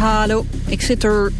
Hallo, ik zit er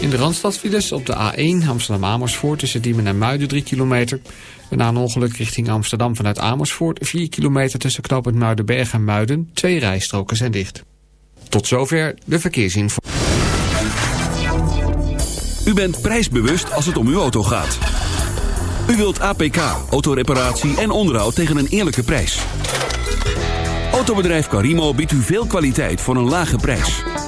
In de Randstadfiles op de A1 Amsterdam-Amersfoort tussen Diemen en Muiden 3 kilometer. Na een ongeluk richting Amsterdam vanuit Amersfoort 4 kilometer tussen knooppunt Muidenberg en Muiden. Twee rijstroken zijn dicht. Tot zover de verkeersinformatie. U bent prijsbewust als het om uw auto gaat. U wilt APK, autoreparatie en onderhoud tegen een eerlijke prijs. Autobedrijf Carimo biedt u veel kwaliteit voor een lage prijs.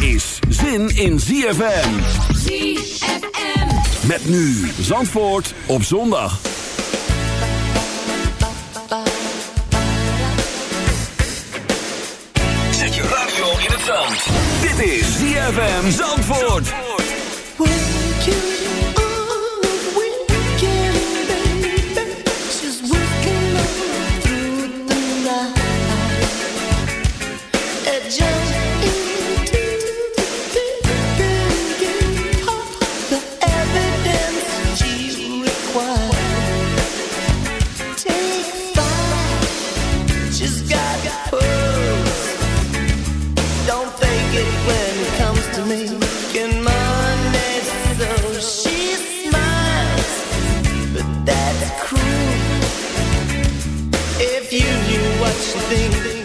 Is zin in ZFM. ZFM. Met nu Zandvoort op zondag. Zet je radio in het zand. Dit is ZFM Zandvoort. She's thing.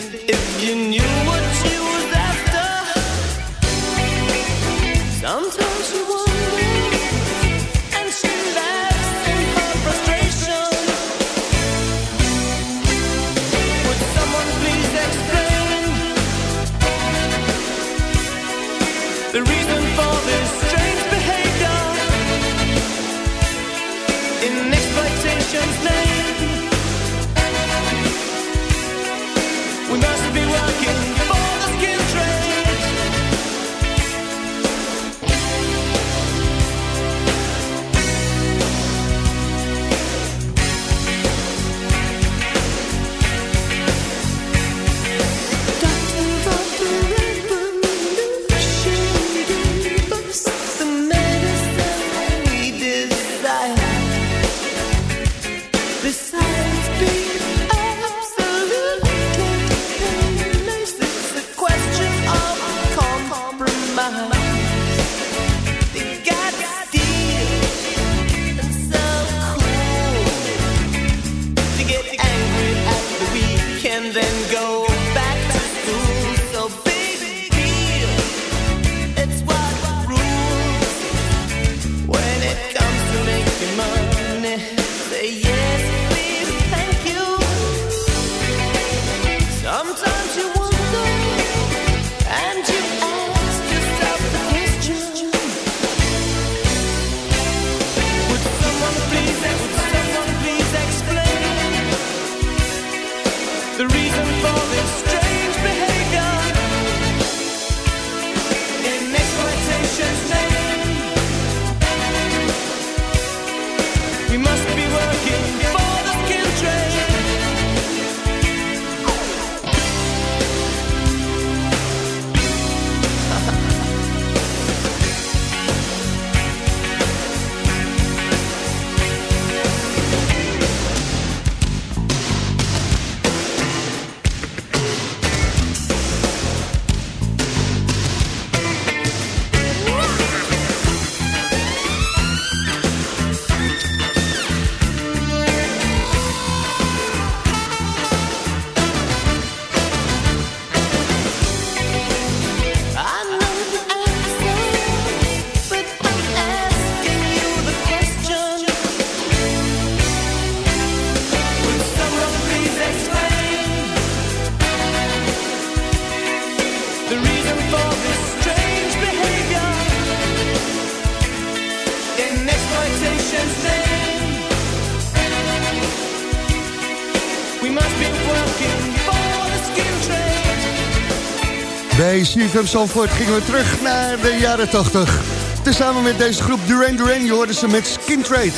Bij CFM Zandvoort gingen we terug naar de jaren 80. Tezamen met deze groep Duran Duran, je hoorde ze met Skin Trade.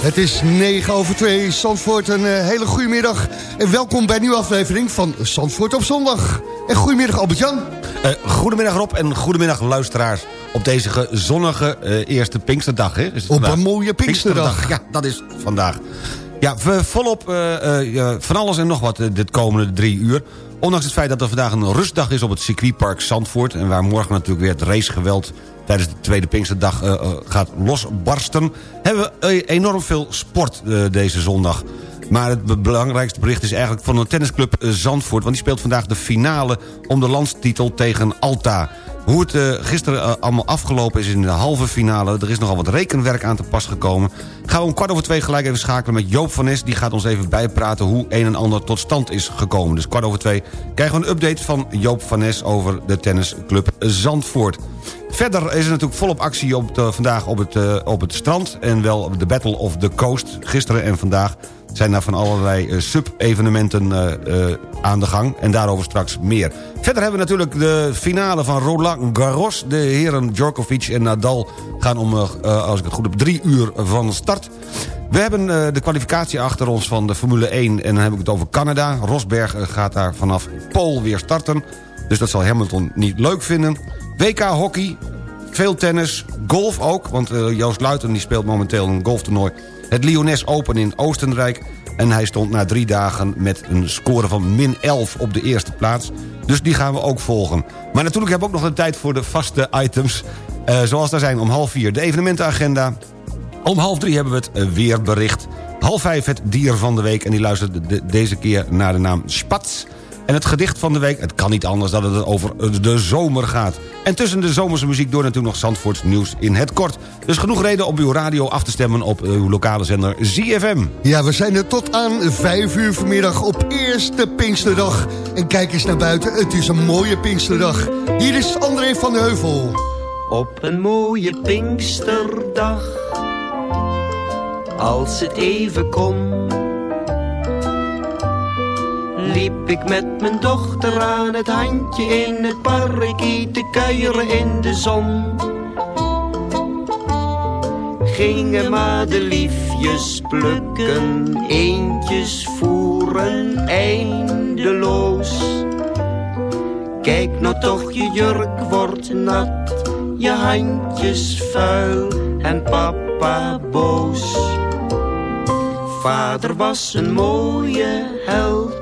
Het is 9 over 2. Zandvoort, een eh, hele goede middag. En welkom bij een nieuwe aflevering van Zandvoort op zondag. En goedemiddag Albert-Jan. Eh, goedemiddag Rob en goedemiddag luisteraars op deze ge- zonnige eh, eerste Pinksterdag. Hè? Is het Op vandaag? een mooie Pinksterdag. Ja, dat is vandaag. Ja, volop eh, eh, van alles en nog wat eh, dit komende drie uur. Ondanks het feit dat er vandaag een rustdag is op het circuitpark Zandvoort... en waar morgen natuurlijk weer het racegeweld tijdens de tweede Pinksterdag gaat losbarsten... hebben we enorm veel sport deze zondag. Maar het be- belangrijkste bericht is eigenlijk van de tennisclub Zandvoort... want die speelt vandaag de finale om de landstitel tegen Alta. Hoe het eh, gisteren eh, allemaal afgelopen is in de halve finale... er is nogal wat rekenwerk aan te pas gekomen... gaan we om kwart over twee gelijk even schakelen met Joop van Nes. Die gaat ons even bijpraten hoe een en ander tot stand is gekomen. Dus kwart over twee krijgen we een update van Joop van Nes... over de tennisclub Zandvoort. Verder is er natuurlijk volop actie op vandaag op het, uh, op het strand... en wel de Battle of the Coast. Gisteren en vandaag zijn daar van allerlei uh, sub-evenementen uh, aan de gang. En daarover straks meer. Verder hebben we natuurlijk de finale van Roland Garros. De heren Djokovic en Nadal gaan om, als ik het goed heb, drie uur van start. We hebben de kwalificatie achter ons van de Formule 1... en dan heb ik het over Canada. Rosberg gaat daar vanaf Pool weer starten. Dus dat zal Hamilton niet leuk vinden. WK hockey, veel tennis, golf ook... want Joost Luiten die speelt momenteel een golftoernooi... het Lyonnais Open in Oostenrijk... en hij stond na drie dagen met een score van min 11 op de eerste plaats. Dus die gaan we ook volgen. Maar natuurlijk hebben we ook nog de tijd voor de vaste items... Uh, zoals daar zijn om half vier de evenementenagenda... om half drie hebben we het uh, weerbericht... half vijf het dier van de week... en die luistert de, deze keer naar de naam Spats... En het gedicht van de week, het kan niet anders dat het over de zomer gaat. En tussen de zomerse muziek door natuurlijk nog Zandvoorts nieuws in het kort. Dus genoeg reden om uw radio af te stemmen op uw lokale zender ZFM. Ja, we zijn er tot aan 5 uur vanmiddag op eerste Pinksterdag. En kijk eens naar buiten, het is een mooie Pinksterdag. Hier is André van de Heuvel. Op een mooie Pinksterdag, als het even kon liep ik met mijn dochter aan het handje in het parkie te kuieren in de zon. Gingen madeliefjes plukken, eentjes voeren eindeloos. Kijk nou toch, je jurk wordt nat, je handjes vuil en papa boos. Vader was een mooie held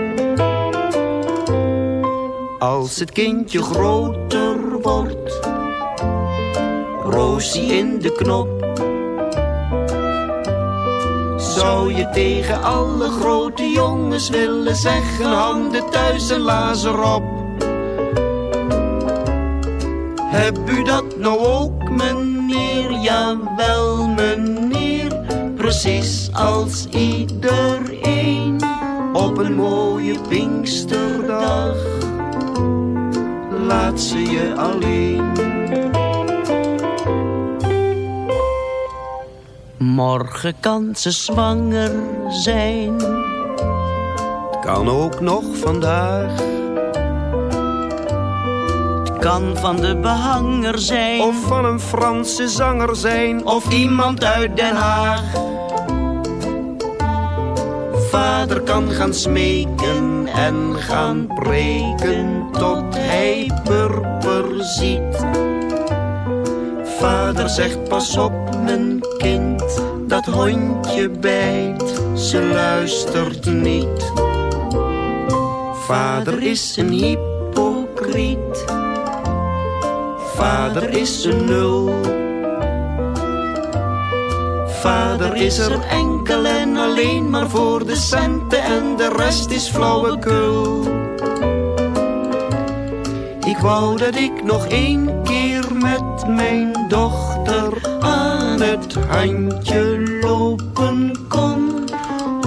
Als het kindje groter wordt, Roosie in de knop. Zou je tegen alle grote jongens willen zeggen, handen thuis en lazer op. Heb u dat nou ook, meneer? Jawel, meneer. Precies als iedereen op een mooie Pinksterdag laat ze je alleen. Morgen kan ze zwanger zijn. Kan ook nog vandaag. Het kan van de behanger zijn. Of van een Franse zanger zijn. Of iemand uit Den Haag. Vader kan gaan smeken en gaan preken tot hij purper ziet. Vader zegt pas op mijn kind, dat hondje bijt, ze luistert niet. Vader is een hypocriet, vader is een nul. Vader is er enkel en alleen maar voor de centen en de rest is flauwekul. Ik wou dat ik nog één keer met mijn dochter aan het handje lopen kon.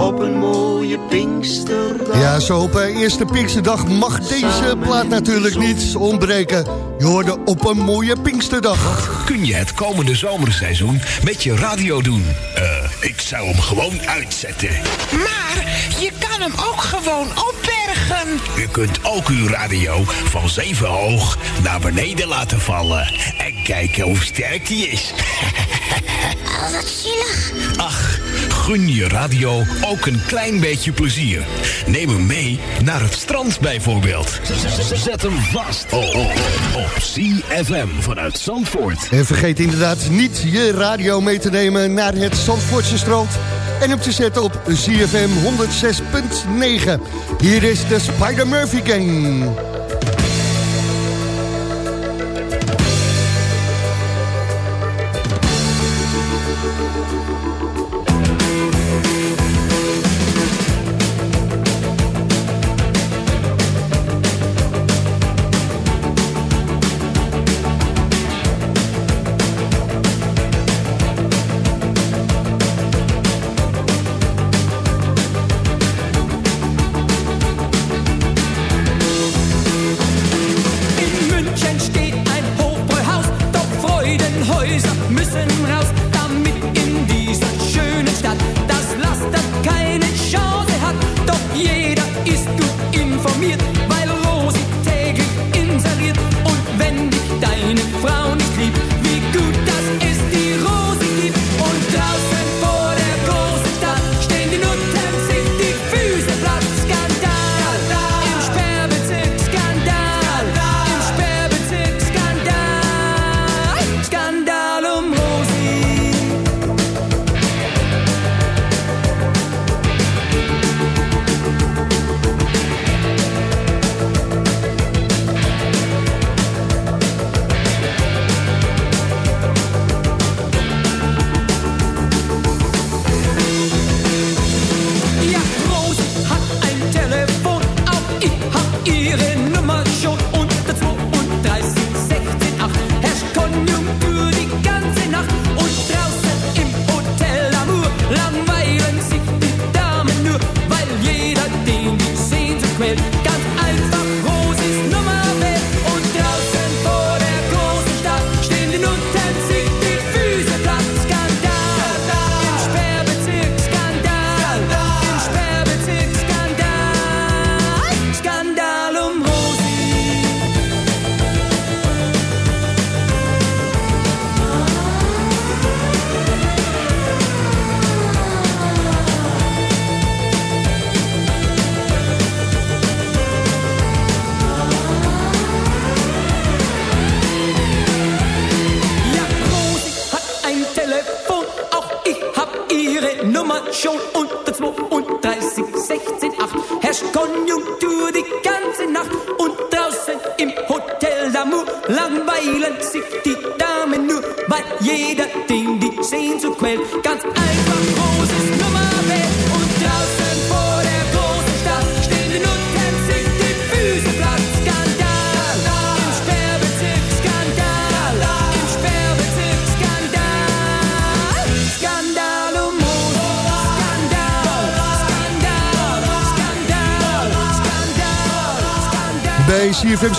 Op een mooie Pinksterdag. Ja, zo op uh, eerste Pinksterdag mag deze plaat natuurlijk niet ontbreken. Je hoorde op een mooie Pinksterdag. Kun je het komende zomerseizoen met je radio doen? Uh, ik zou hem gewoon uitzetten. Maar je kan hem ook gewoon opbergen. U kunt ook uw radio van zeven hoog naar beneden laten vallen. En kijken hoe sterk die is. Oh, wat zielig. Ach, gun je radio ook een klein beetje plezier. Neem hem mee naar het strand bijvoorbeeld. Zet hem vast oh, oh, op CFM vanuit Zandvoort. En vergeet inderdaad niet je radio mee te nemen naar het Zandvoortse strand... en hem te zetten op ZFM 106.9. Hier is de Spider-Murphy Gang.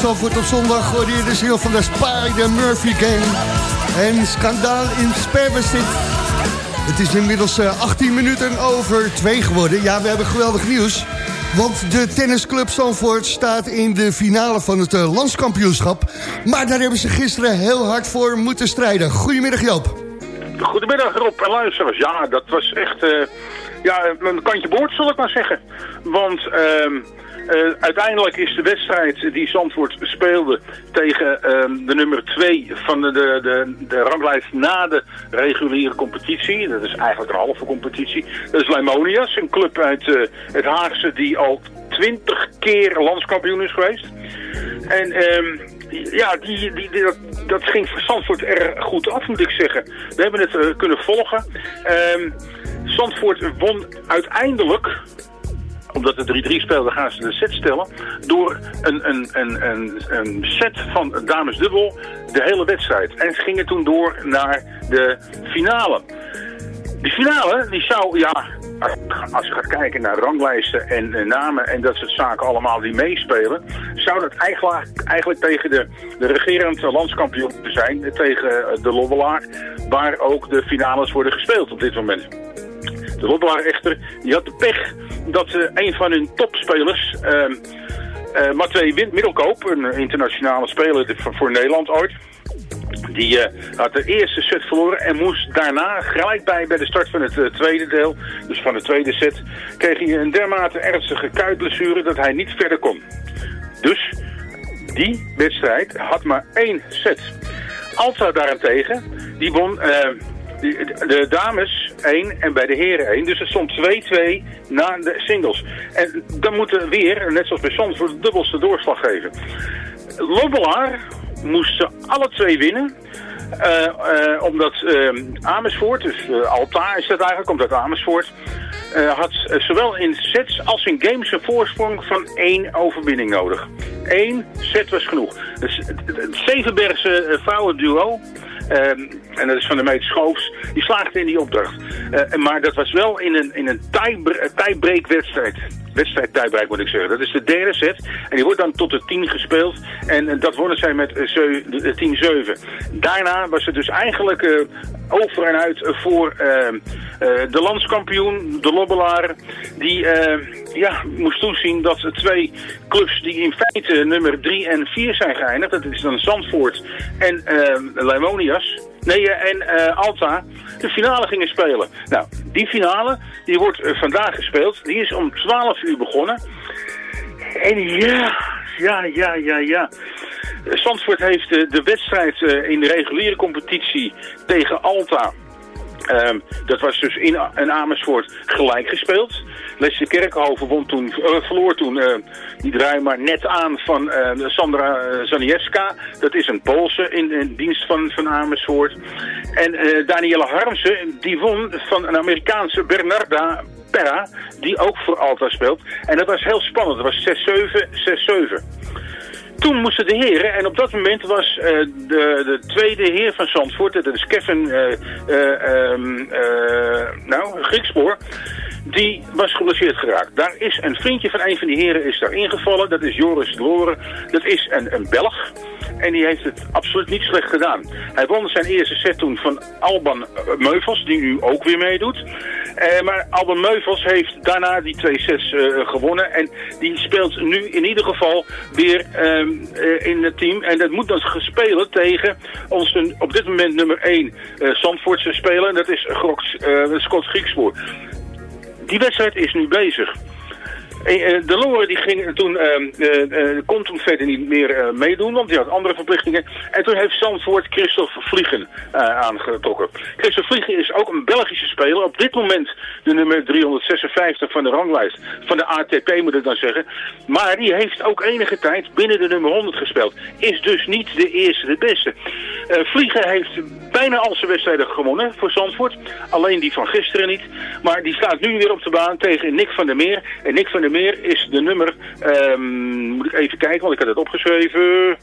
Zandvoort op zondag hoorde je de ziel van de Spider-Murphy Gang. En skandaal in Sperbesit. Het is inmiddels eh, 18 minuten over 2 geworden. Ja, we hebben geweldig nieuws. Want de tennisclub Zandvoort staat in de finale van het eh, landskampioenschap. Maar daar hebben ze gisteren heel hard voor moeten strijden. Goedemiddag Joop. Goedemiddag Rob en luisteraars. Ja, dat was echt eh, ja, een kantje boord, zal ik maar zeggen. Want ehm, eh, uiteindelijk is de wedstrijd die Zandvoort speelde tegen ehm, de nummer 2 van de, de, de, ranglijst na de reguliere competitie. Dat is eigenlijk een halve competitie. Dat is Leimonias, een club uit eh, het Haagse die al 20 keer landskampioen is geweest. En ehm, ja, die, die, die- dat, dat ging voor Zandvoort erg goed af, moet ik zeggen. We hebben het eh, kunnen volgen. Ehm Zandvoort won uiteindelijk, omdat het 3-3 speelde, gaan ze de set stellen, door een, een, een, een, een set van damesdubbel de hele wedstrijd. En ze gingen toen door naar de finale. De finale, die zou, ja, als je gaat kijken naar ranglijsten en namen en dat soort zaken allemaal die meespelen, zou dat eigenlijk, eigenlijk tegen de, de regerend landskampioen zijn, tegen de Lobbelaar, waar ook de finales worden gespeeld op dit moment. De Lobbelaar echter, die had de pech dat eh, een van hun topspelers, ehm eh Matwee Middelkoop, een internationale speler voor, Nederland ooit, Die eh, had de eerste set verloren en moest daarna, gelijk bij, bij de start van het tweede deel, dus van de tweede set, kreeg hij een dermate ernstige kuitblessure dat hij niet verder kon. Dus die wedstrijd had maar één set. Alta daarentegen, die won eh, die- de dames 1 en bij de heren 1. Dus het stond 2-2 na de singles. En dan moeten weer, net zoals bij Zandvoort, de dubbelste doorslag geven. Lobbelaar moesten alle twee winnen. Eh, eh, omdat eh, Amersfoort, dus eh, Alta is dat eigenlijk, komt uit Amersfoort, had zowel in sets als in games een voorsprong van één overwinning nodig. Eén set was genoeg. Dus het, Zevenbergse vrouwenduo, ehm, en dat is van de meid Schoofs, die slaagde in die opdracht. Eh, maar dat was wel in een, in een tiebreak eh, tiebreak wedstrijd. Tiebreak moet ik zeggen. Dat is de derde set. En die wordt dan tot de 10 gespeeld. En eh, dat wonnen zij met eh, zeu- eh, 10-7. Daarna was het dus eigenlijk eh, over en uit eh, voor eh, eh, de landskampioen, de Lobbelaar. Die eh, ja, moest toezien dat twee clubs die in feite nummer 3 en 4 zijn geëindigd. Dat is dan Zandvoort en eh Leimonias. Nee, en eh, Alta de finale gingen spelen. Nou, die finale die wordt eh, vandaag gespeeld. Die is om 12 uur begonnen. En ja, ja, ja, ja, ja. Zandvoort heeft eh, de wedstrijd in de reguliere competitie tegen Alta. Ehm, dat was dus in, in Amersfoort gelijk gespeeld. Leslie Kerkhoven won toen, eh, verloor toen eh, die draai maar net aan van eh, Sandra Zaniewska. Dat is een Poolse in, in dienst van, van Amersfoort. En Danielle Harmsen, die won van een Amerikaanse Bernarda Perra, die ook voor Alta speelt. En dat was heel spannend. Dat was 6-7, 6-7. Toen moesten de heren, en op dat moment was eh, de, de tweede heer van Zandvoort, dat is Kevin, eh, nou, Griekspoor, die was geblesseerd geraakt. Daar is een vriendje van een van die heren is daar ingevallen, dat is Joris Loren, dat is een, een Belg. En die heeft het absoluut niet slecht gedaan. Hij won zijn eerste set toen van Alban eh, Meuvels, die nu ook weer meedoet. Eh, maar Alban Meuvels heeft daarna die twee sets eh, gewonnen. En die speelt nu in ieder geval weer eh, in het team. En dat moet dan spelen tegen onze op dit moment nummer 1 eh Zandvoortse speler. En dat is Scott Griekspoor. Die wedstrijd is nu bezig. Eh, eh, De Loren die ging toen, eh, eh, kon toen verder niet meer meedoen, want die had andere verplichtingen. En toen heeft Zandvoort Christophe Vliegen aangetrokken. Christophe Vliegen is ook een Belgische speler. Op dit moment de nummer 356 van de ranglijst. Van de ATP moet ik dan zeggen. Maar die heeft ook enige tijd binnen de nummer 100 gespeeld. Is dus niet de eerste, de beste. Vliegen heeft bijna al zijn wedstrijden gewonnen voor Zandvoort. Alleen die van gisteren niet. Maar die staat nu weer op de baan tegen Nick van der Meer. En Nick van der Meer is de nummer... ehm, moet ik even kijken, want ik had het opgeschreven.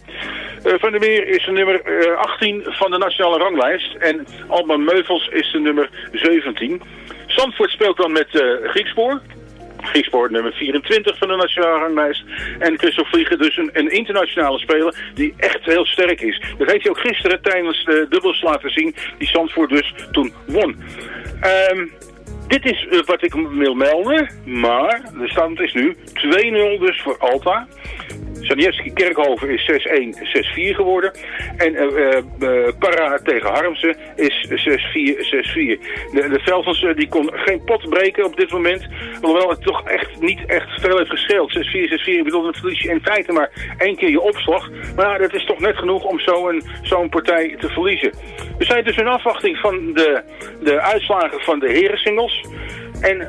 Eh, van der Meer is de nummer eh, 18 van de nationale ranglijst. En Alban Meuvels is de nummer 17. Zandvoort speelt dan met eh Griekspoor. Griekspoor nummer 24 van de nationale ranglijst. En Christophe Vliegen dus een, een internationale speler die echt heel sterk is. Dat heeft hij ook gisteren tijdens de dubbels laten zien. Die Zandvoort dus toen won. Ehm, dit is eh, wat ik wil melden. Maar de stand is nu 2-0 dus voor Alta. Sanjewski Kerkhoven is 6-1, 6-4 geworden. En eh, eh, eh, Parra tegen Harmsen is 6-4, 6-4. De, de Veltons eh, die kon geen pot breken op dit moment. Hoewel het toch echt niet echt veel heeft gescheeld. 6-4, 6-4. Ik bedoel, dat verlies je in feite maar één keer je opslag. Maar dat is toch net genoeg om zo'n zo'n partij te verliezen. We zijn dus in afwachting van de, de uitslagen van de herensingles. En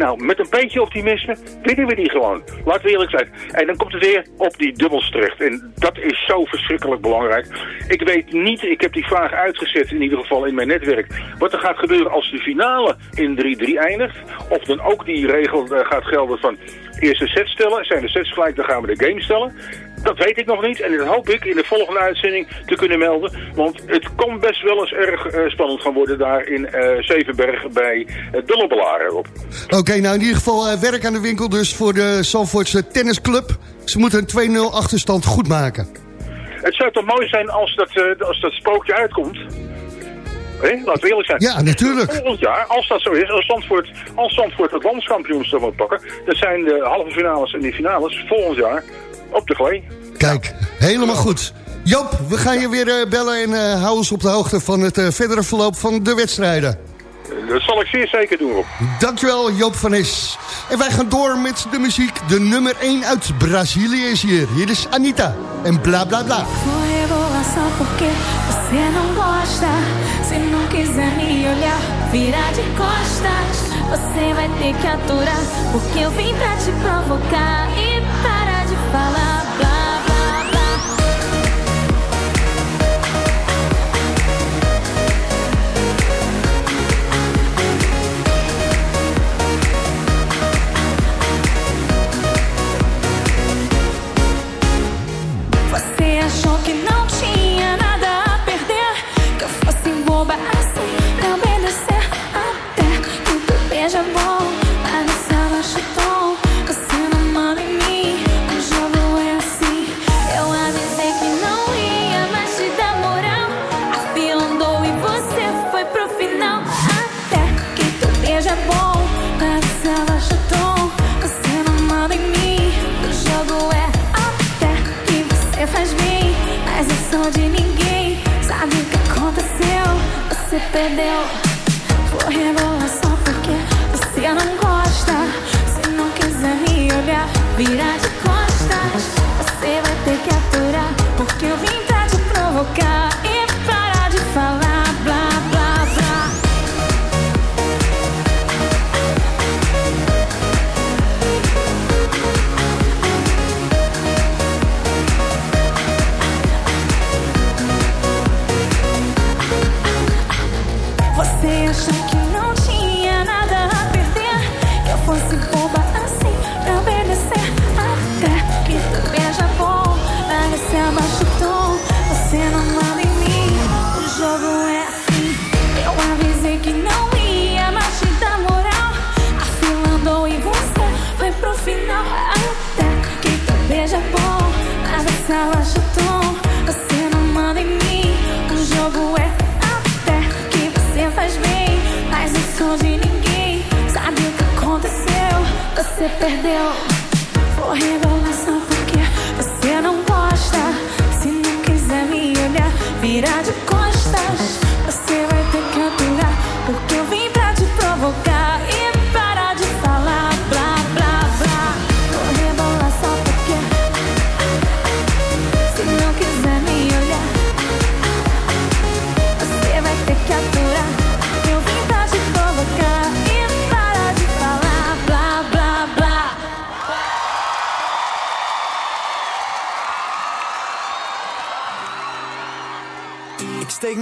nou, met een beetje optimisme winnen we die gewoon. Laten we eerlijk zijn. En dan komt het weer op die dubbels terecht. En dat is zo verschrikkelijk belangrijk. Ik weet niet, ik heb die vraag uitgezet in ieder geval in mijn netwerk. Wat er gaat gebeuren als de finale in 3-3 eindigt. Of dan ook die regel eh, gaat gelden van eerste set stellen. Zijn de sets gelijk, dan gaan we de game stellen. Dat weet ik nog niet en dat hoop ik in de volgende uitzending te kunnen melden. Want het kan best wel eens erg eh, spannend gaan worden daar in eh Zevenberg bij uh, de Lobbelaar op. Oké, nou in ieder geval eh, werk aan de winkel dus voor de Zandvoortse tennisclub. Ze moeten een 2-0 achterstand goed maken. Het zou toch mooi zijn als dat, eh, als dat spookje uitkomt. Hé, laten we eerlijk zijn. Ja, natuurlijk. Volgend jaar, als dat zo is, als Zandvoort, als Zandvoort het landskampioenschap wil pakken... dan zijn de halve finales en die finales volgend jaar op de gooi. Kijk, helemaal goed. Joop, we gaan je weer eh, bellen en houden hou ons op de hoogte van het eh, verdere verloop van de wedstrijden. Dat zal ik zeer zeker doen, Dankjewel, Joop van Is. En wij gaan door met de muziek. De nummer 1 uit Brazilië is hier. Hier is Anita en bla bla bla. Você vai Porque eu vim te provocar de can slecht. você perdeu. Correndo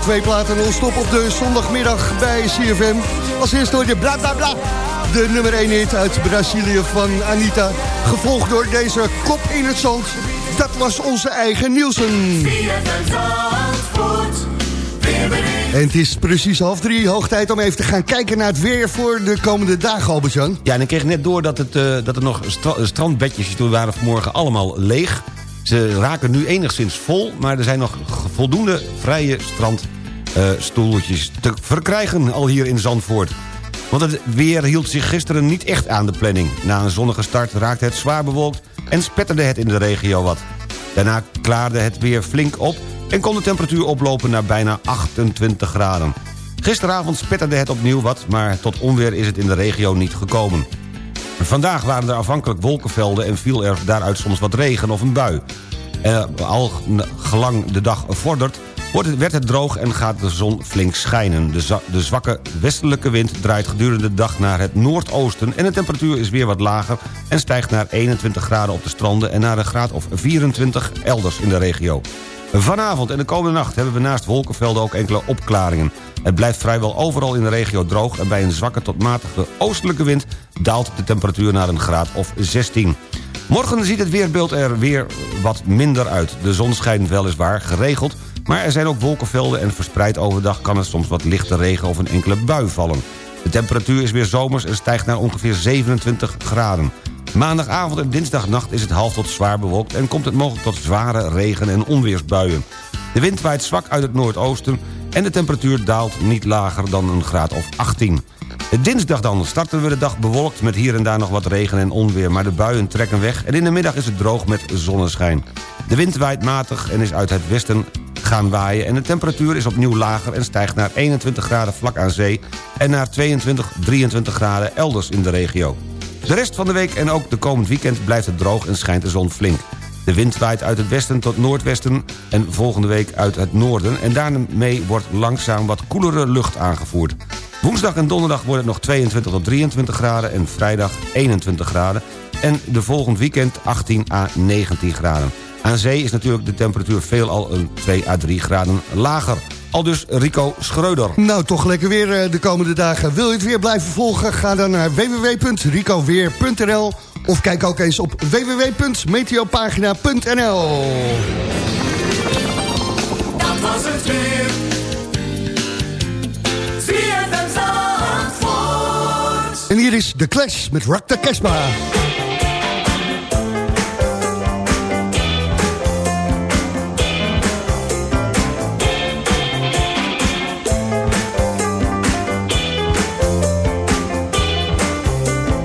twee platen non-stop op de zondagmiddag bij CFM. Als eerste hoor je bla bla bla. De nummer 1 hit uit Brazilië van Anita. Gevolgd door deze kop in het zand. Dat was onze eigen Nielsen. En het is precies half drie. Hoog tijd om even te gaan kijken naar het weer voor de komende dagen, Albert-Jan. Ja, en ik kreeg net door dat, het, eh, dat er nog stra- strandbedjes toen waren vanmorgen allemaal leeg. Ze raken nu enigszins vol, maar er zijn nog voldoende vrije strandstoeltjes te verkrijgen al hier in Zandvoort. Want het weer hield zich gisteren niet echt aan de planning. Na een zonnige start raakte het zwaar bewolkt en spetterde het in de regio wat. Daarna klaarde het weer flink op en kon de temperatuur oplopen naar bijna 28 graden. Gisteravond spetterde het opnieuw wat, maar tot onweer is het in de regio niet gekomen. Vandaag waren er afhankelijk wolkenvelden en viel er daaruit soms wat regen of een bui. Eh, al gelang de dag vordert, wordt het, werd het droog en gaat de zon flink schijnen. De, de zwakke westelijke wind draait gedurende de dag naar het noordoosten... en de temperatuur is weer wat lager en stijgt naar 21 graden op de stranden... en naar een graad of 24 elders in de regio. Vanavond en de komende nacht hebben we naast wolkenvelden ook enkele opklaringen. Het blijft vrijwel overal in de regio droog... en bij een zwakke tot matige oostelijke wind daalt de temperatuur naar een graad of 16. Morgen ziet het weerbeeld er weer wat minder uit. De zon schijnt weliswaar geregeld... maar er zijn ook wolkenvelden en verspreid overdag... kan er soms wat lichte regen of een enkele bui vallen. De temperatuur is weer zomers en stijgt naar ongeveer 27 graden. Maandagavond en dinsdagnacht is het half tot zwaar bewolkt... en komt het mogelijk tot zware regen- en onweersbuien. De wind waait zwak uit het noordoosten... en de temperatuur daalt niet lager dan een graad of 18. Dinsdag dan starten we de dag bewolkt met hier en daar nog wat regen en onweer... maar de buien trekken weg en in de middag is het droog met zonneschijn. De wind waait matig en is uit het westen gaan waaien... en de temperatuur is opnieuw lager en stijgt naar 21 graden vlak aan zee... en naar 22, 23 graden elders in de regio. De rest van de week en ook de komend weekend blijft het droog en schijnt de zon flink. De wind waait uit het westen tot noordwesten en volgende week uit het noorden... en daarmee wordt langzaam wat koelere lucht aangevoerd. Woensdag en donderdag wordt het nog 22 tot 23 graden... en vrijdag 21 graden. En de volgend weekend 18 à 19 graden. Aan zee is natuurlijk de temperatuur veelal een 2 à 3 graden lager. Al dus Rico Schreuder. Nou, toch lekker weer eh, de komende dagen. Wil je het weer blijven volgen? Ga dan naar www.ricoweer.nl of kijk ook eens op www.meteopagina.nl Dat was het weer. Is The Clash met Rock the Casbah.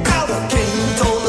Now the king told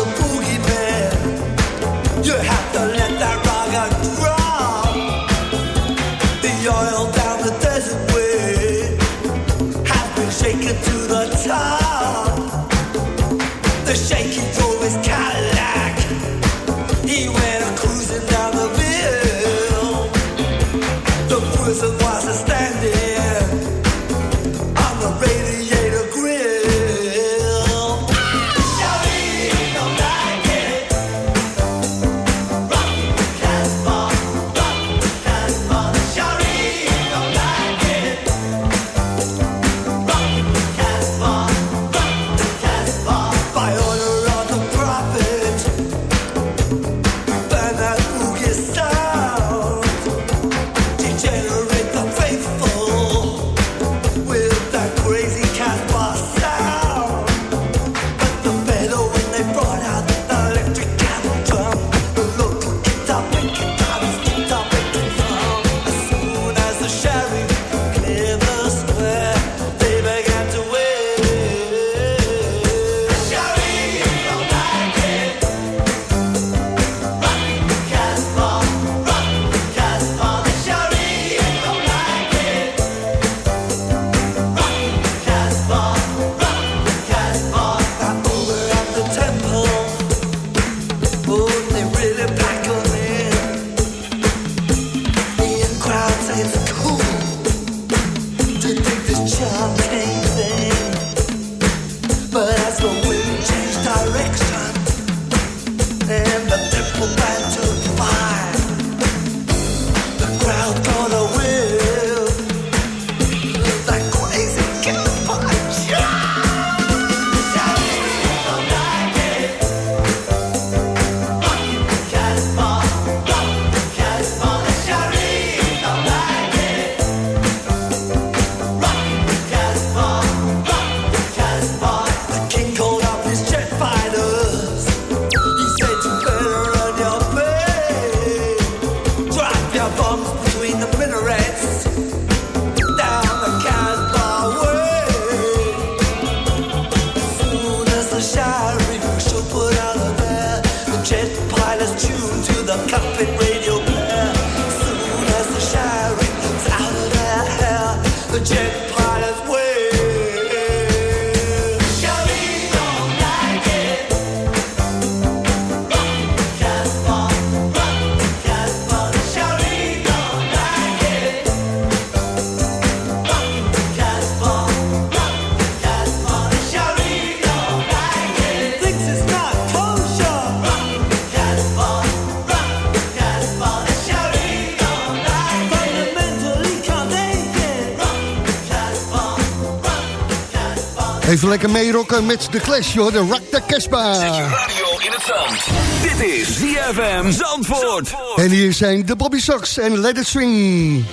Even lekker meerokken met de Clash, joh. De Rock the Casbah. Radio in het zand. Dit is ZFM Zandvoort. En hier zijn de Bobby Sox en Let It Swing.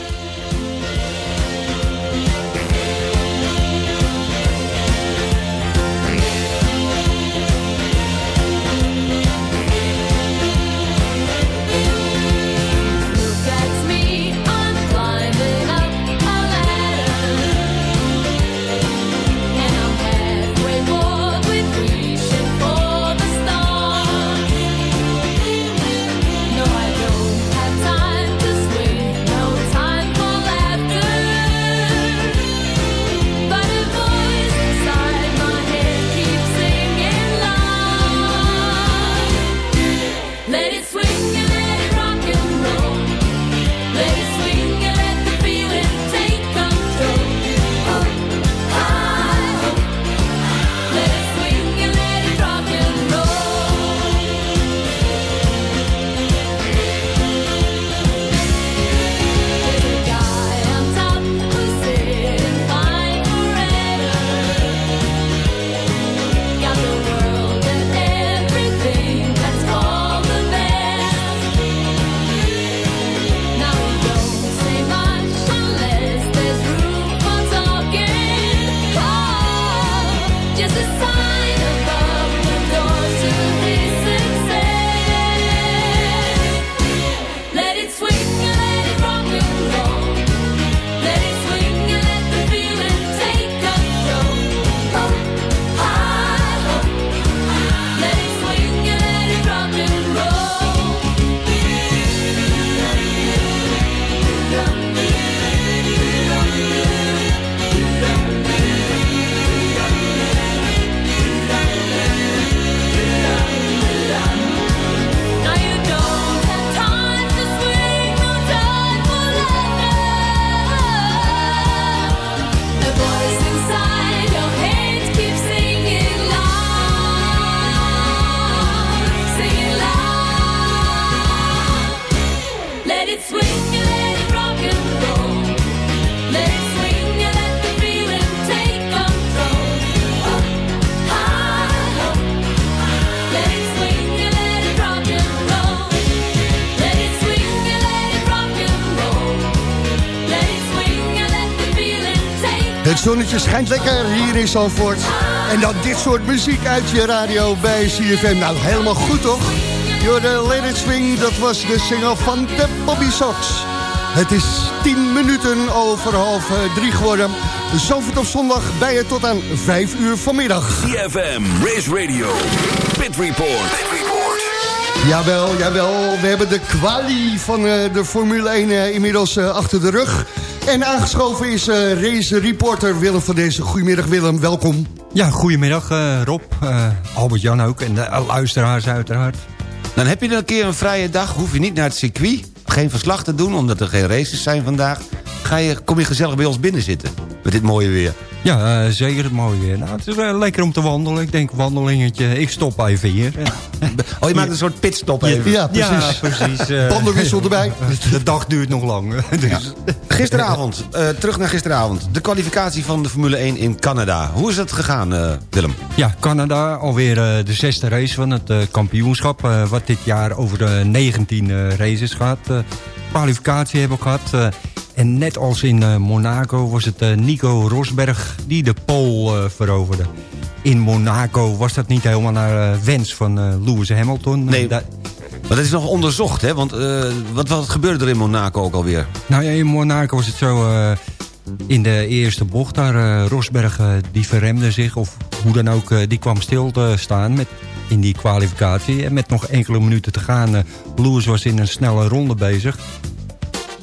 Het zonnetje schijnt lekker hier in Zandvoort. En dan dit soort muziek uit je radio bij CFM. Nou, helemaal goed toch? Jorde Let It Swing, dat was de single van de Bobby Sox. Het is 10 minuten over half eh, drie geworden. Zandvoort op zondag bij je tot aan 5 uur vanmiddag. ZFM, Race Radio, Pit Report. Jawel, jawel. We hebben de kwalie van eh, de Formule 1 eh, inmiddels achter de rug. En aangeschoven is eh, race reporter Willem van deze. Goedemiddag Willem, welkom. Ja, goedemiddag eh, Rob, eh, Albert-Jan ook en de luisteraars uiteraard. Dan heb je een keer een vrije dag, hoef je niet naar het circuit... geen verslag te doen, omdat er geen races zijn vandaag... Ga je, kom je gezellig bij ons binnen zitten, met dit mooie weer. Ja, eh, zeker het mooie weer. Nou, het is wel lekker om te wandelen. Ik denk wandelingetje, ik stop even hier. Oh, je maakt een soort pitstop even. Ja, precies. Ja, precies eh. Bandenwissel erbij. De dag duurt nog lang. Dus. Gisteravond, eh, terug naar gisteravond. De kwalificatie van de Formule 1 in Canada. Hoe is dat gegaan, eh, Willem? Ja, Canada, alweer eh, de zesde race van het eh, kampioenschap. eh, wat dit jaar over de 19 eh, races gaat. Eh, kwalificatie hebben we gehad. En net als in eh, Monaco was het eh, Nico Rosberg die de pole eh, veroverde. In Monaco was dat niet helemaal naar wens van Lewis Hamilton. Nee, Da- maar dat is nog onderzocht, hè? Want wat, wat gebeurde er in Monaco ook alweer? Nou ja, in Monaco was het zo... in de eerste bocht daar, Rosberg, die verremde zich... of hoe dan ook, die kwam stil te staan met, in die kwalificatie. En met nog enkele minuten te gaan... Lewis was in een snelle ronde bezig.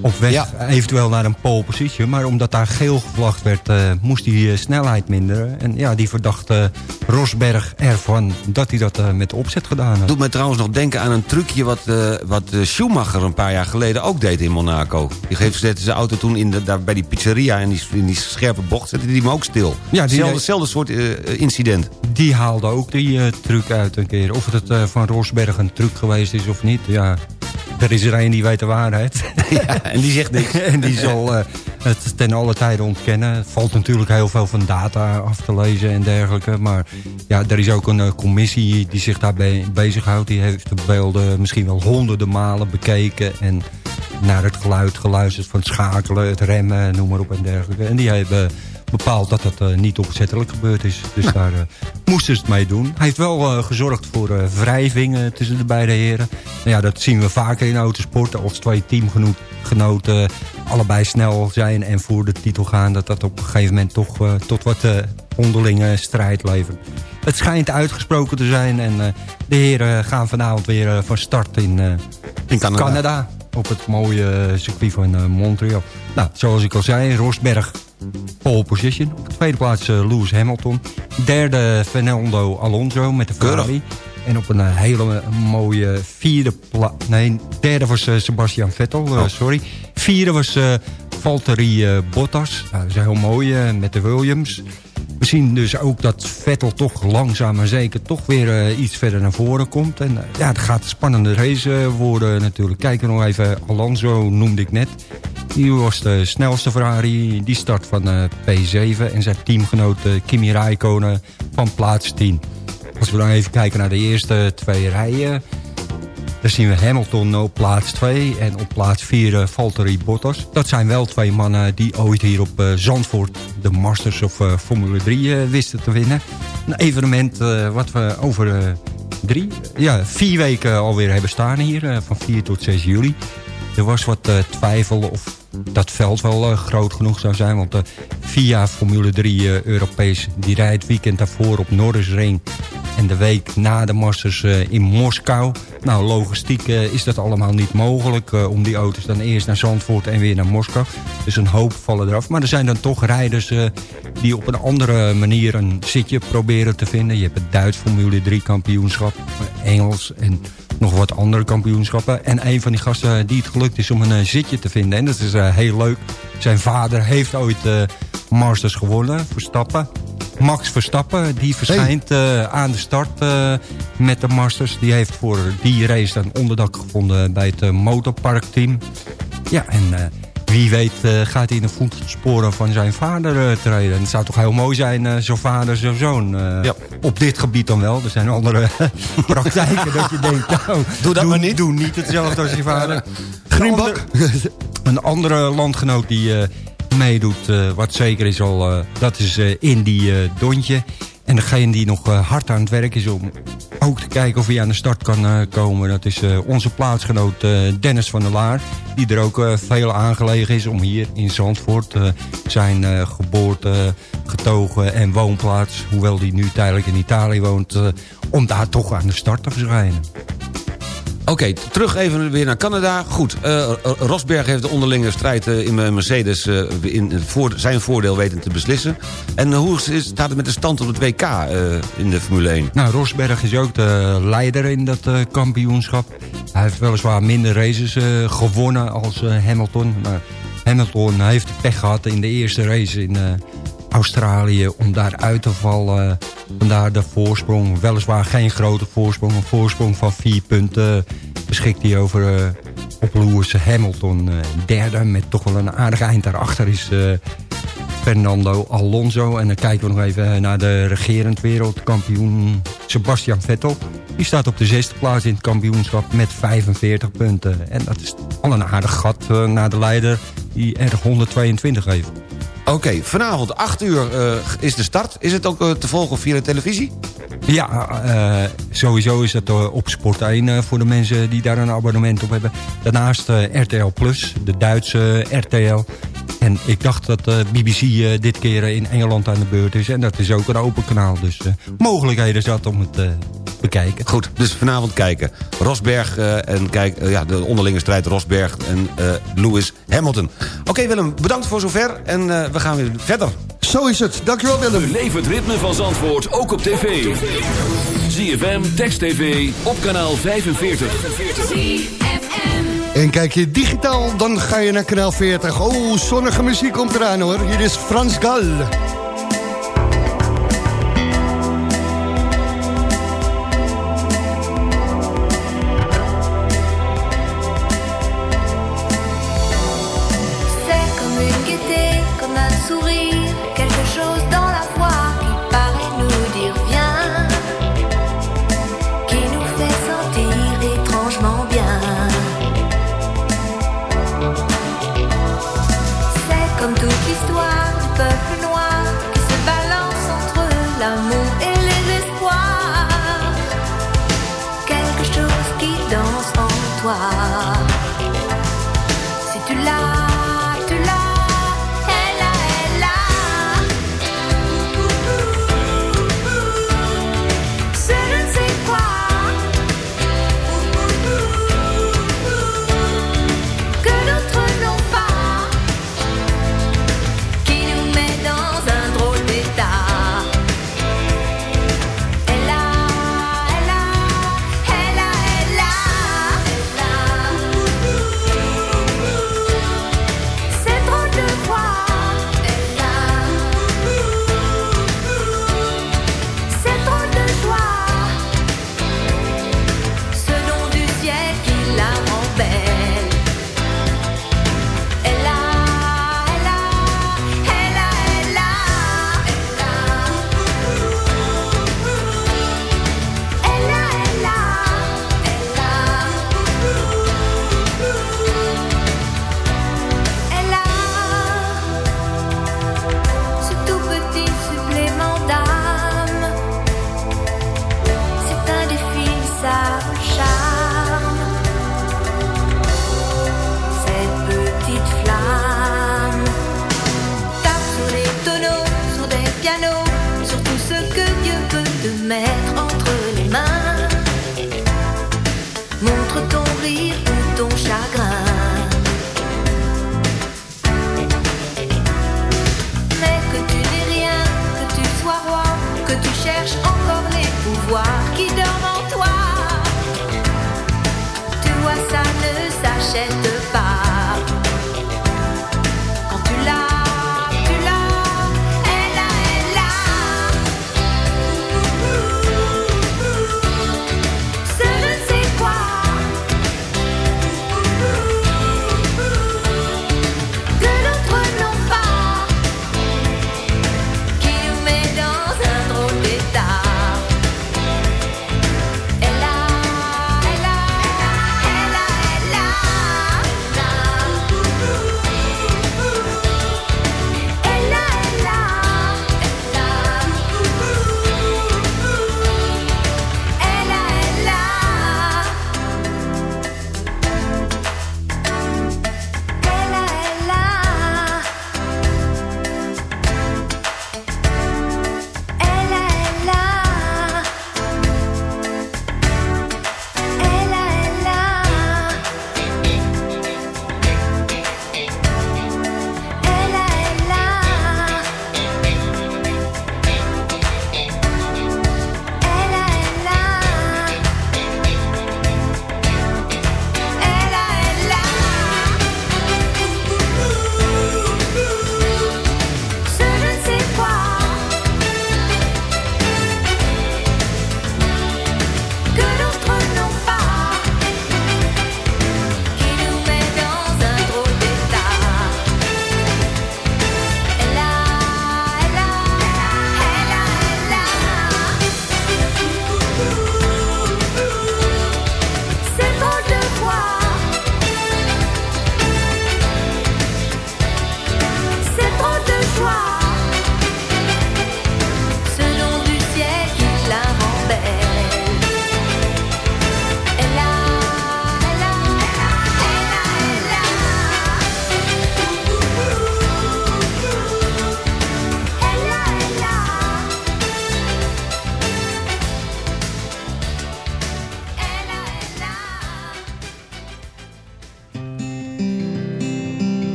Op weg eventueel naar een pole position. Maar omdat daar geel gevlacht werd, eh, moest hij eh, snelheid minderen. En ja, die verdachte Rosberg ervan dat hij dat eh, met opzet gedaan had. Doet mij trouwens nog denken aan een trucje wat, eh, wat eh, Schumacher een paar jaar geleden ook deed in Monaco. Die geeft zette zijn auto toen in de, daar bij die pizzeria in die, in die scherpe bocht, zette hij hem ook stil. Ja, die- Hetzelfde, soort eh, incident. Die haalde ook die eh, truc uit een keer. Of het eh, van Rosberg een truc geweest is of niet, ja... Er is er een die weet de waarheid. en die zegt niks. en die zal eh, het ten alle tijde ontkennen. Het valt natuurlijk heel veel van data af te lezen en dergelijke. Maar ja, er is ook een eh, commissie die zich daarbij bezighoudt. Die heeft de beelden misschien wel honderden malen bekeken. En naar het geluid geluisterd van het schakelen, het remmen, noem maar op en dergelijke. En die hebben bepaald dat dat eh, niet opzettelijk gebeurd is. Dus daar eh, moesten ze het mee doen. Hij heeft wel eh, gezorgd voor wrijving eh, tussen de beide heren. Nou ja, dat zien we vaker in autosport. Als twee teamgenoten allebei snel zijn en voor de titel gaan... dat dat op een gegeven moment toch tot wat onderlinge strijd levert. Het schijnt uitgesproken te zijn en de heren gaan vanavond weer van start in, In Canada. Canada. Op het mooie circuit van eh, Montreal. Nou, zoals ik al zei, Rosberg pole position. Op de tweede plaats eh, Lewis Hamilton. Derde Fernando Alonso met de Ferrari. En op een eh, hele mooie vierde plaats... Nee, derde was Sebastian Vettel, eh, sorry. Vierde was Valtteri Bottas. Nou, dat is heel mooi met de Williams. We zien dus ook dat Vettel toch langzaam maar zeker toch weer eh, iets verder naar voren komt. En eh, ja, het gaat een spannende race eh, worden natuurlijk. Kijken nog even, Alonso noemde ik net. Die was de snelste Ferrari, die start van eh, P7. En zijn teamgenoot Kimi Räikkönen van plaats 10. Als we dan even kijken naar de eerste twee rijen... Dan zien we Hamilton op plaats 2 en op plaats 4 uh, Valtteri Bottas. Dat zijn wel twee mannen die ooit hier op uh, Zandvoort de Masters of uh, Formule 3 uh, wisten te winnen. Een evenement wat we over drie, ja, vier weken alweer hebben staan hier, van 4 tot 6 juli. Er was wat twijfel of dat veld wel groot genoeg zou zijn, want via Formule 3 Europees, die rijdt weekend daarvoor op Norrisring en de week na de Masters uh, in Moskou. Nou, logistiek uh, is dat allemaal niet mogelijk... Uh, om die auto's dan eerst naar Zandvoort en weer naar Moskou. Dus een hoop vallen eraf. Maar er zijn dan toch rijders die op een andere manier een zitje proberen te vinden. Je hebt het Duits Formule 3 kampioenschap, Engels en nog wat andere kampioenschappen. En een van die gasten die het gelukt is om een zitje te vinden. En dat is heel leuk. Zijn vader heeft ooit Masters gewonnen, Verstappen. Max Verstappen, die verschijnt hey. uh, aan de start uh, met de Masters. Die heeft voor die race dan onderdak gevonden bij het uh, motorparkteam. Ja, en wie weet gaat hij in de voetsporen van zijn vader treden. En het zou toch heel mooi zijn, zo'n vader, zo'n zoon. Ja. Op dit gebied dan wel. Er zijn andere praktijken dat je denkt, nou, doe dat doe, maar niet. Doe niet hetzelfde als je vader. Greenbak. Een andere landgenoot die meedoet, uh, wat zeker is al, uh, dat is uh, Indy Dontje. En degene die nog hard aan het werk is om ook te kijken of hij aan de start kan komen... dat is onze plaatsgenoot Dennis van der Laar... die er ook veel aangelegen is om hier in Zandvoort... zijn geboorte, getogen en woonplaats... hoewel hij nu tijdelijk in Italië woont... om daar toch aan de start te verschijnen. Oké, terug even weer naar Canada. Goed, uh, Rosberg heeft de onderlinge strijd uh, in Mercedes uh, in voor, zijn voordeel weten te beslissen. En hoe staat het met de stand op het WK in de Formule 1? Nou, Rosberg is ook de leider in dat kampioenschap. Hij heeft weliswaar minder races gewonnen als Hamilton. Maar Hamilton heeft pech gehad in de eerste race in Australië om daar uit te vallen. Vandaar de voorsprong. Weliswaar geen grote voorsprong. Een voorsprong van vier punten beschikt hij over uh, Hamilton. Uh, derde met toch wel een aardig eind daarachter is uh, Fernando Alonso. En dan kijken we nog even naar de regerend wereldkampioen Sebastian Vettel. Die staat op de zesde plaats in het kampioenschap met 45 punten. En dat is al een aardig gat naar de leider die er 122 heeft. Oké, vanavond 8 uur uh, is de start. Is het ook uh, te volgen via de televisie? Ja, uh, sowieso is het op Sport 1 voor de mensen die daar een abonnement op hebben. Daarnaast RTL Plus, de Duitse RTL. En ik dacht dat BBC dit keer in Engeland aan de beurt is. En dat is ook een open kanaal. Dus mogelijkheden zat om het bekijken. Goed, dus vanavond kijken. Rosberg eh, en kijk, eh, ja, de onderlinge strijd Rosberg en eh, Lewis Hamilton. Oké Willem, bedankt voor zover en we gaan weer verder. Zo is het. Dankjewel Willem. Leef het ritme van Zandvoort ook op tv. ZFM, Text TV, op kanaal 45. En kijk je digitaal, dan ga je naar kanaal 40. Oh, zonnige muziek komt eraan hoor. Hier is Frans Gal.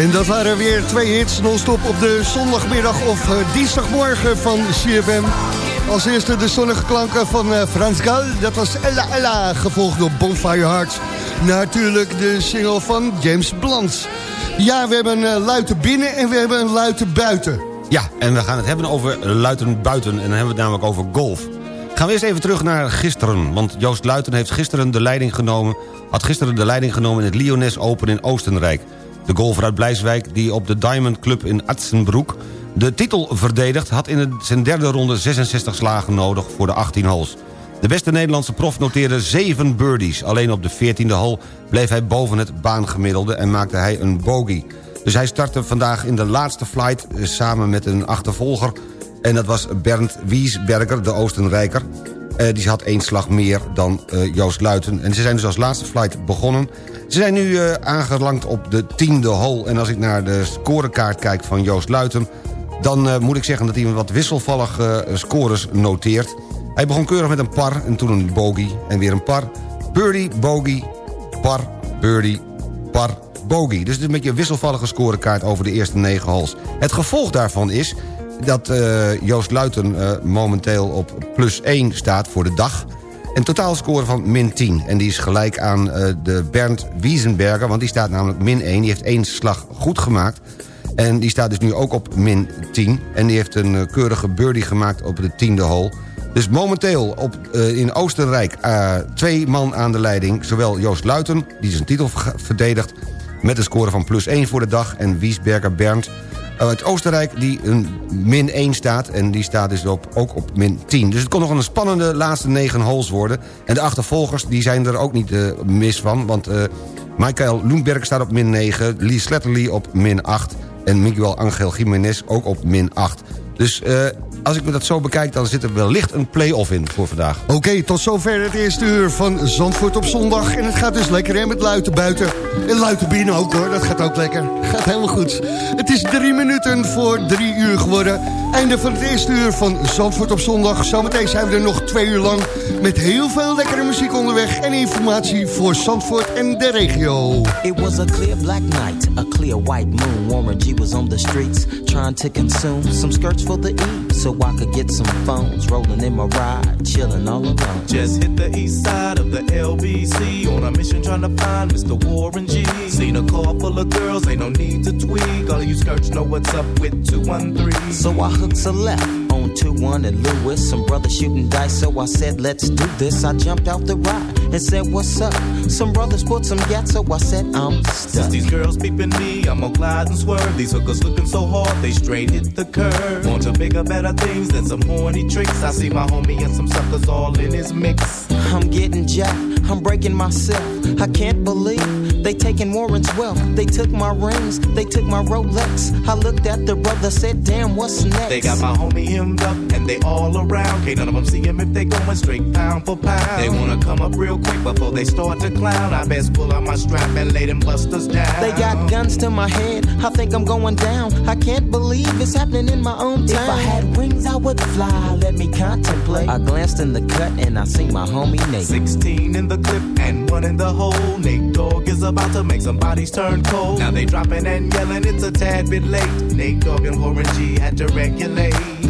En dat waren weer twee hits non-stop op de zondagmiddag of eh, dinsdagmorgen van CFM. Als eerste de zonnige klanken van eh, Frans Gal. Dat was Ella Ella, gevolgd door Bonfire Hearts. Natuurlijk de single van James Blunt. Ja, we hebben een luiten binnen en we hebben een buiten. Ja, en we gaan het hebben over Luiten buiten. En dan hebben we het namelijk over golf. Gaan we eerst even terug naar gisteren. Want Joost Luiten heeft gisteren de leiding genomen... had gisteren de leiding genomen in het Lyonnais Open in Oostenrijk. De golfer uit Blijswijk, die op de Diamond Club in Atzenbroek... de titel verdedigt, had in zijn derde ronde 66 slagen nodig voor de 18 holes. De beste Nederlandse prof noteerde 7 birdies. Alleen op de 14e hole bleef hij boven het baangemiddelde en maakte hij een bogey. Dus hij startte vandaag in de laatste flight eh, samen met een achtervolger... en dat was Bernd Wiesberger, de Oostenrijker. Eh, die had één slag meer dan eh, Joost Luiten. En ze zijn dus als laatste flight begonnen. Ze zijn nu eh, aangelangt op de tiende hole. En als ik naar de scorekaart kijk van Joost Luiten... dan moet ik zeggen dat hij een wat wisselvallige scores noteert. Hij begon keurig met een par en toen een bogey en weer een par. Birdie, bogey, par, birdie, par, bogey. Dus het is een beetje een wisselvallige scorekaart over de eerste negen holes. Het gevolg daarvan is dat eh, Joost Luiten eh, momenteel op plus 1 staat voor de dag. Een totaalscore van min 10. En die is gelijk aan eh, de Bernd Wiesenberger, want die staat namelijk min 1. Die heeft één slag goed gemaakt. En die staat dus nu ook op min 10. En die heeft een keurige birdie gemaakt op de tiende hole. Dus momenteel op, in Oostenrijk twee man aan de leiding. Zowel Joost Luiten, die zijn titel ver- verdedigt... met een score van plus 1 voor de dag. En Wiesberger Bernd uit Oostenrijk die een min 1 staat. En die staat dus ook op min 10. Dus het kon nog een spannende laatste 9 holes worden. En de achtervolgers die zijn er ook niet eh, mis van. Want eh Michael Loenberg staat op min 9. Lee Sletterly op min 8. En Miguel Angel Jiménez ook op min 8. Dus eh, als ik me dat zo bekijk... dan zit er wellicht een play-off in voor vandaag. Oké, tot zover het eerste uur van Zandvoort op zondag. En het gaat dus lekker hè, met luiten buiten. En luiten binnen ook hoor, dat gaat ook lekker. Gaat helemaal goed. Het is drie minuten voor drie uur geworden. Einde van het eerste uur van Zandvoort op zondag. Zometeen zijn we er nog twee uur lang. Met heel veel lekkere muziek onderweg. En informatie voor Zandvoort en de regio. It was a clear black night, a clear white moon. Warren G was on the streets, trying to consume some skirts for the E, so I could get some phones. Rolling in my ride, chilling all alone. Just hit the east side of the LBC on a mission trying to find Mr. Warren G. Seen a car full of girls, ain't no need to tweak. All of you skirts know what's up with 213. So I hooked a left on 2-1 and Lewis. Some brothers shooting dice, so I said, let's do this. I jumped out the ride and said, what's up? Some brothers put some gas, so I said, I'm stuck. Since these girls peeping me, I'm gonna glide and swerve. These hookers looking so hard, they straight hit the curve. Want to bigger, better things than some horny tricks. I see my homie and some suckers all in his mix. I'm getting jacked, I'm breaking myself. I can't believe they taking Warren's wealth. They took my rings, they took my Rolex. I looked at the brother, said, damn, what's next? They got my homie hemmed up and they all around. Can't none of them see him if they going straight pound for pound. They wanna come up real quick before they start to clown. I best pull out my strap and lay them busters down. They got guns to my head. I think I'm going down. I can't believe it's happening in my own town. If I had wings, I would fly. Let me contemplate. I glanced in the cut and I seen my homie Nate. 16 in the clip and one in the hole. Nate Dogg is about to make some bodies turn cold. Now they dropping and yelling, it's a tad bit late. Nate Dogg and Warren G had to regulate.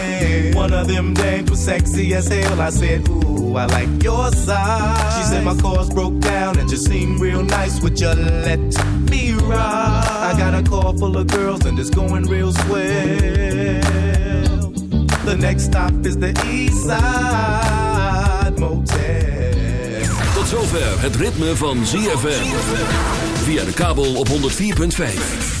One of them dames was sexy as hell. I said, Ooh, I like your side. She said my cars broke down and just seemed real nice. Would you let me ride? I got a car full of girls and it's going real swell. The next stop is the East Side Motel. Tot zover het ritme van ZFM. Via de kabel op 104.5.